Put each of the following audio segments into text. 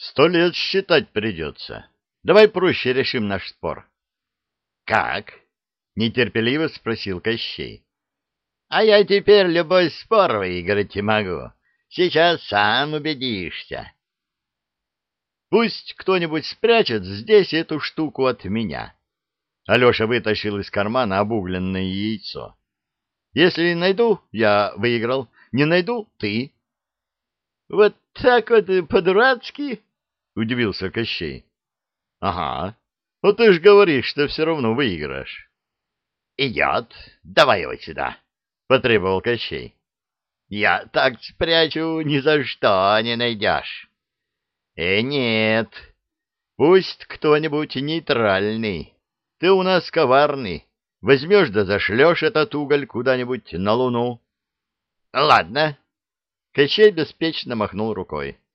Сто лет считать придется. Давай проще решим наш спор. — Как? — нетерпеливо спросил Кощей. — А я теперь любой спор выиграть могу. Сейчас сам убедишься. — Пусть кто-нибудь спрячет здесь эту штуку от меня. Алеша вытащил из кармана обугленное яйцо. — Если найду, я выиграл. Не найду — ты. — Вот так вот по-дурацки? — удивился Кощей. — Ага. Ну ты ж говоришь, что все равно выиграешь. — Идет. Давай его сюда, — потребовал Кощей. — Я так спрячу, ни за что не найдешь. — Э, нет. Пусть кто-нибудь нейтральный. Ты у нас коварный. Возьмешь да зашлешь этот уголь куда-нибудь на луну. — Ладно. Кощей беспечно махнул рукой. —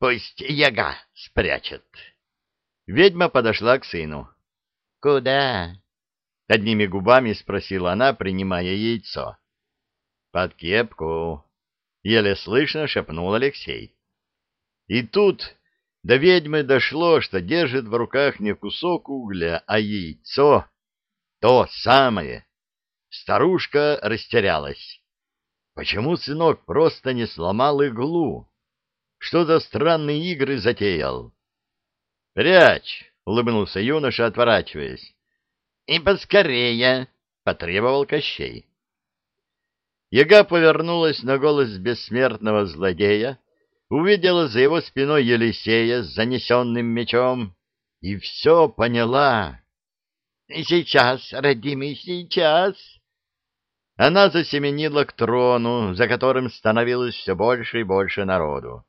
Пусть яга спрячет. Ведьма подошла к сыну. — Куда? — одними губами спросила она, принимая яйцо. — Под кепку. — еле слышно шепнул Алексей. И тут до ведьмы дошло, что держит в руках не кусок угля, а яйцо. То самое. Старушка растерялась. Почему сынок просто не сломал иглу? Что за странные игры затеял? «Прячь!» — улыбнулся юноша, отворачиваясь. «И поскорее!» — потребовал Кощей. Яга повернулась на голос бессмертного злодея, увидела за его спиной Елисея с занесенным мечом и все поняла. «Сейчас, родимый, сейчас!» Она засеменила к трону, за которым становилось все больше и больше народу.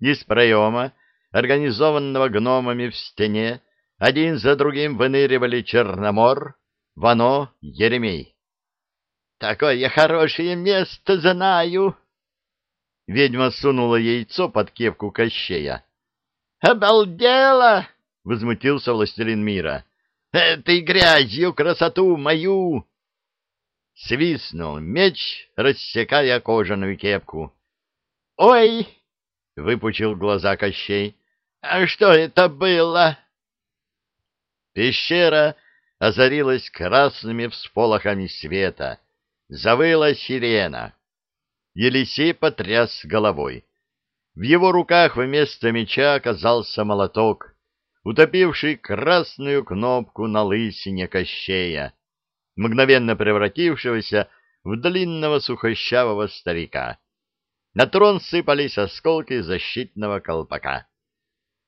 Из проема организованного гномами в стене, один за другим выныривали Черномор, Вано, Еремей. «Такое хорошее место знаю!» Ведьма сунула яйцо под кепку Кощея. «Обалдела!» — возмутился властелин мира. «Этой грязью красоту мою!» Свистнул меч, рассекая кожаную кепку. «Ой!» — выпучил глаза Кощей. А что это было? Пещера озарилась красными всполохами света. Завыла сирена. Елисей потряс головой. В его руках вместо меча оказался молоток, утопивший красную кнопку на лысине Кощея, мгновенно превратившегося в длинного сухощавого старика. На трон сыпались осколки защитного колпака.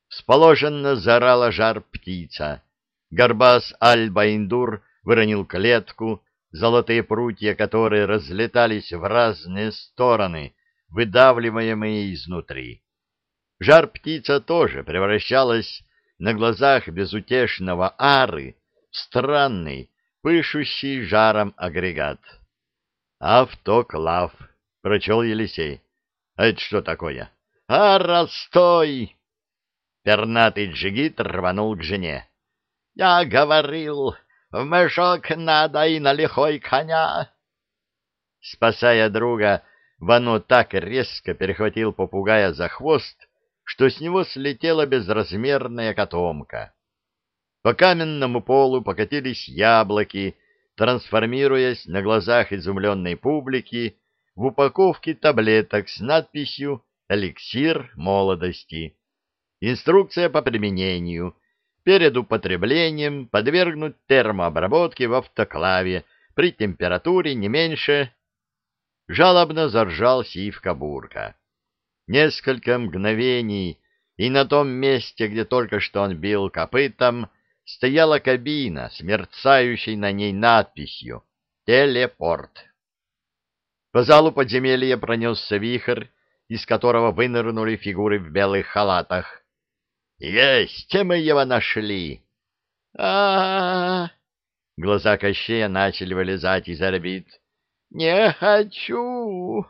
Сположенно заорала жар птица. Горбас Аль-Баиндур выронил клетку, золотые прутья которой разлетались в разные стороны, выдавливаемые изнутри. Жар птица тоже превращалась на глазах безутешного ары в странный, пышущий жаром агрегат. «Автоклав», — прочел Елисей. «А это что такое?» «Ара, стой!» Пернатый джигит рванул к жене. — Я говорил, в мешок надо и на лихой коня. Спасая друга, Вано так резко перехватил попугая за хвост, что с него слетела безразмерная котомка. По каменному полу покатились яблоки, трансформируясь на глазах изумленной публики в упаковке таблеток с надписью «Эликсир молодости». Инструкция по применению. Перед употреблением подвергнуть термообработке в автоклаве при температуре не меньше... Жалобно заржал Сивка-бурка. Несколько мгновений, и на том месте, где только что он бил копытом, стояла кабина с мерцающей на ней надписью «Телепорт». По залу подземелья пронесся вихрь, из которого вынырнули фигуры в белых халатах. Есть, мы его нашли. А, -а, -а, Глаза Кощея начали вылезать из орбит. Не хочу.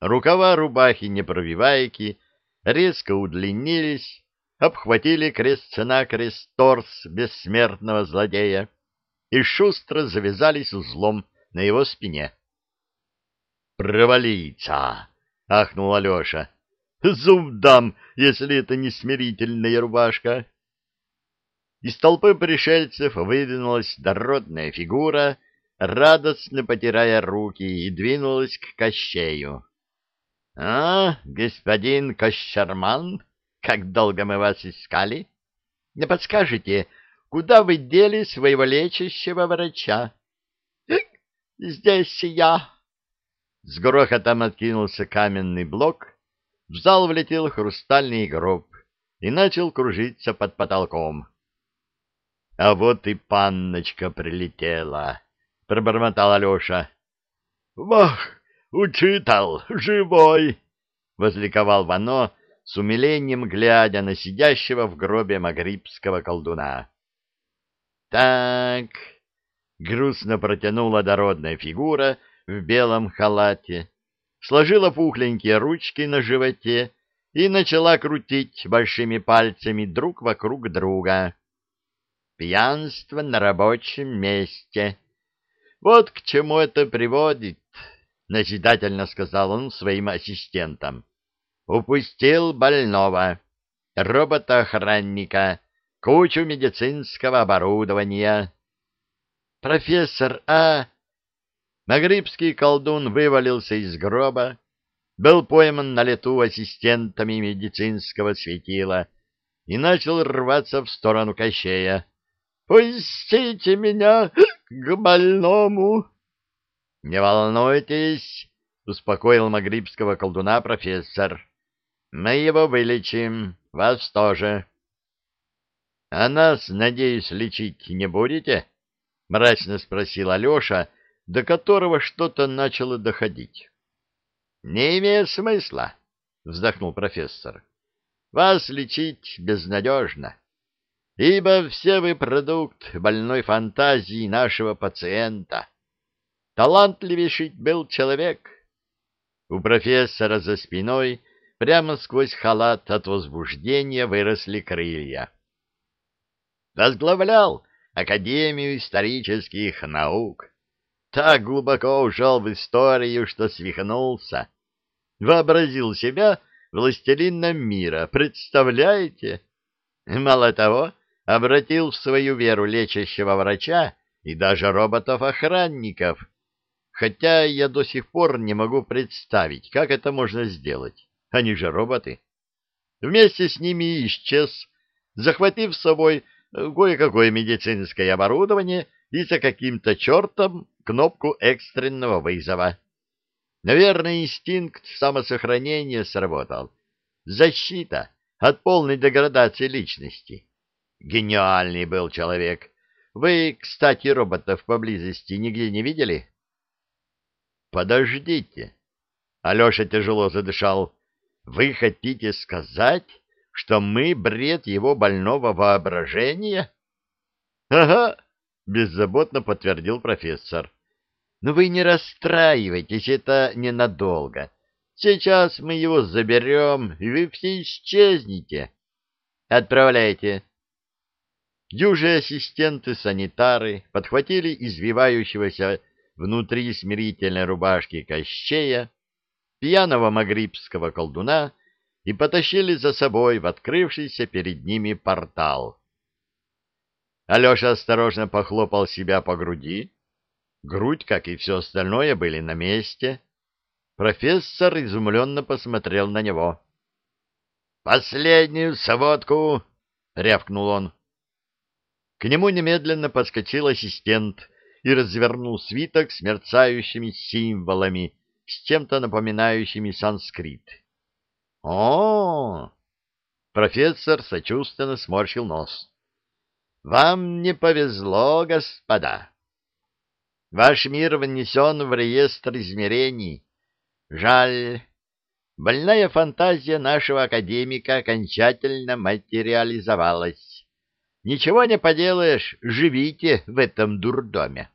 Рукава рубахи непробивайки резко удлинились, обхватили крест-накрест торс бессмертного злодея и шустро завязались узлом на его спине. «Провалиться!» — ахнул Алеша. Зуб дам, если это не смирительная рубашка. Из толпы пришельцев выдвинулась дородная фигура, радостно потирая руки, и двинулась к Кощею. — А, господин Кощерман, как долго мы вас искали? Не подскажете, куда вы дели своего лечащего врача? — Здесь я. С грохотом откинулся каменный блок, в зал влетел хрустальный гроб и начал кружиться под потолком. — А вот и панночка прилетела, — пробормотал Алеша. — Вах! Учитал, живой! — возликовал Вано, с умилением глядя на сидящего в гробе магрибского колдуна. — Так, — грустно протянула дородная фигура в белом халате, сложила пухленькие ручки на животе и начала крутить большими пальцами друг вокруг друга. Пьянство на рабочем месте. Вот к чему это приводит назидательно сказал он своим ассистентам. Упустил больного, робота-охранника, кучу медицинского оборудования. Профессор А. Магрибский колдун вывалился из гроба, был пойман на лету ассистентами медицинского светила и начал рваться в сторону Кощея. «Пустите меня к больному!» — Не волнуйтесь, — успокоил магрибского колдуна профессор. — Мы его вылечим, вас тоже. — А нас, надеюсь, лечить не будете? — мрачно спросил Алеша, до которого что-то начало доходить. — Не имеет смысла, — вздохнул профессор. — Вас лечить безнадежно, ибо все вы продукт больной фантазии нашего пациента. — Талантливейший был человек. У профессора за спиной прямо сквозь халат от возбуждения выросли крылья. Возглавлял Академию исторических наук. Так глубоко ушел в историю, что свихнулся. Вообразил себя властелином мира, представляете? Мало того, обратил в свою веру лечащего врача и даже роботов-охранников, хотя я до сих пор не могу представить, как это можно сделать. Они же роботы. Вместе с ними исчез, захватив с собой кое-какое медицинское оборудование и за каким-то чертом кнопку экстренного вызова. Наверное, инстинкт самосохранения сработал. Защита от полной деградации личности. Гениальный был человек. Вы, кстати, роботов поблизости нигде не видели? Подождите. Алеша тяжело задышал. Вы хотите сказать, что мы бред его больного воображения? Ага, беззаботно подтвердил профессор. Но вы не расстраивайтесь, это ненадолго. Сейчас мы его заберем, и вы все исчезнете. Отправляйте. Дюжи ассистенты-санитары подхватили извивающегося внутри смирительной рубашки Кощея, пьяного магрибского колдуна и потащили за собой в открывшийся перед ними портал. Алеша осторожно похлопал себя по груди. Грудь, как и все остальное, были на месте. Профессор изумленно посмотрел на него. «Последнюю сводку!» — рявкнул он. К нему немедленно подскочил ассистент и развернул свиток с мерцающими символами, с чем-то напоминающими санскрит. О, профессор сочувственно сморщил нос. Вам не повезло, господа. Ваш мир внесен в реестр измерений. Жаль. Больная фантазия нашего академика окончательно материализовалась. Ничего не поделаешь, живите в этом дурдоме.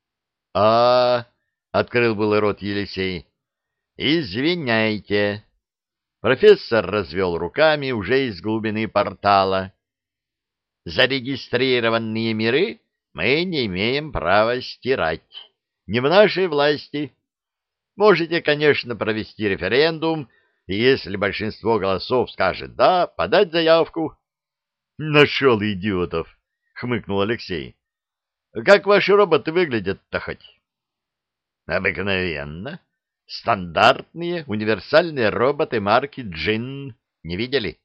— А, — открыл был рот Елисей, — извиняйте. Профессор развел руками уже из глубины портала. Зарегистрированные миры мы не имеем права стирать. Не в нашей власти. Можете, конечно, провести референдум И если большинство голосов скажет «да», подать заявку. Нашел идиотов, хмыкнул Алексей. Как ваши роботы выглядят-то хоть? Обыкновенно. Стандартные универсальные роботы марки Джин. Не видели?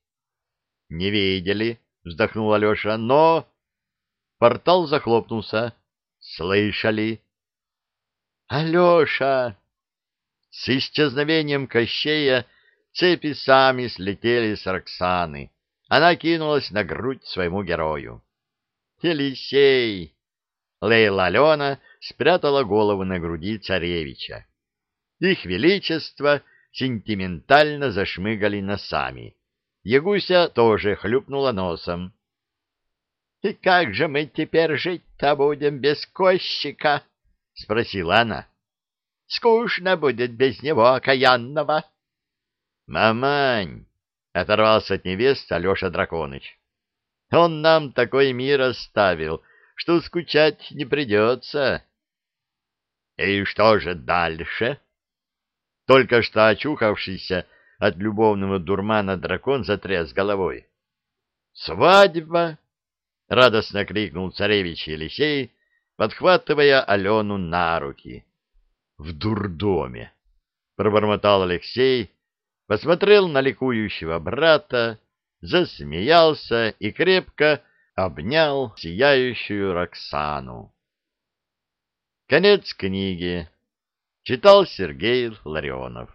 Не видели, вздохнул Алеша, но... Портал захлопнулся. Слышали? Алеша! С исчезновением Кощея цепи сами слетели с Роксаны. Она кинулась на грудь своему герою. «Елисей!» Лейла Алена спрятала голову на груди царевича. Их величество сентиментально зашмыгали носами. Ягуся тоже хлюпнула носом. — И как же мы теперь жить-то будем без кощика? — спросила она. — Скучно будет без него, окаянного. — Мамань! — оторвался от невест Алеша Драконыч. — Он нам такой мир оставил, что скучать не придется. — И что же дальше? Только что очухавшийся от любовного дурмана дракон затряс головой. «Свадьба!» — радостно крикнул царевич Елисей, подхватывая Алену на руки. «В дурдоме!» — пробормотал Алексей, посмотрел на ликующего брата, засмеялся и крепко обнял сияющую Роксану. Конец книги. Читал Сергей Ларионов.